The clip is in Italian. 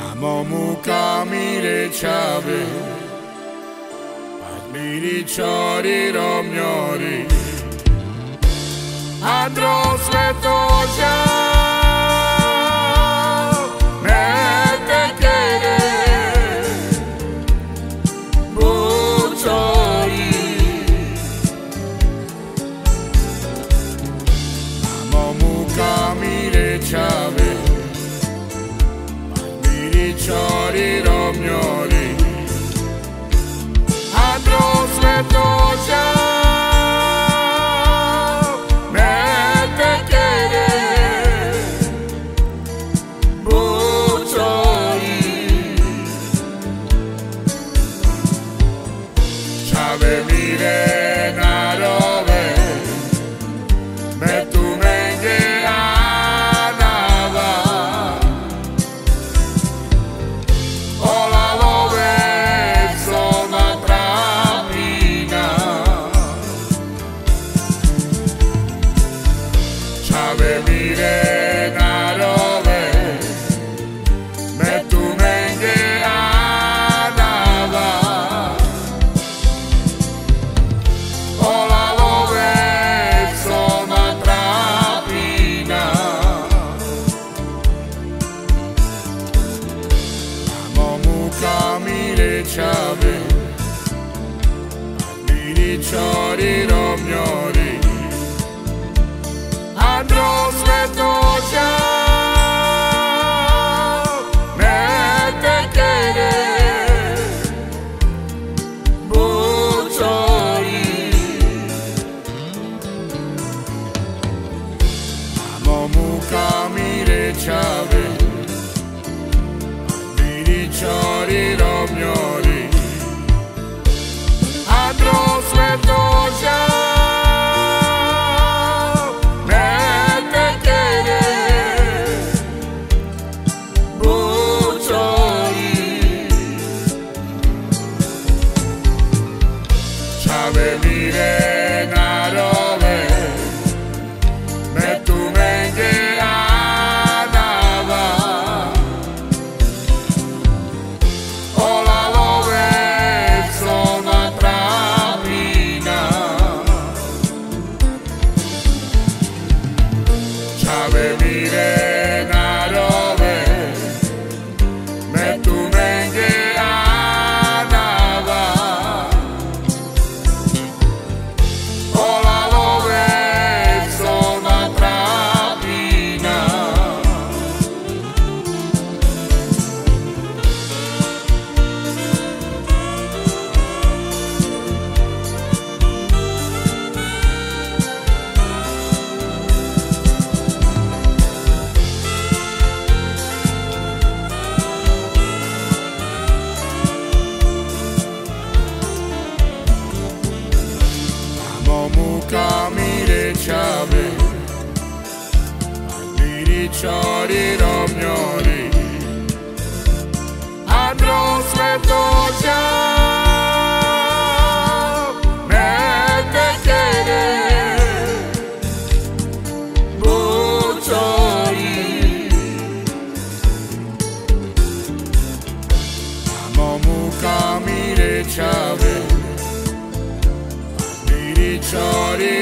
Mamuka mire chave. Admiri chori romnyori Andro chave. Admiri chori romyori Andro svetoja Mete kere Buciori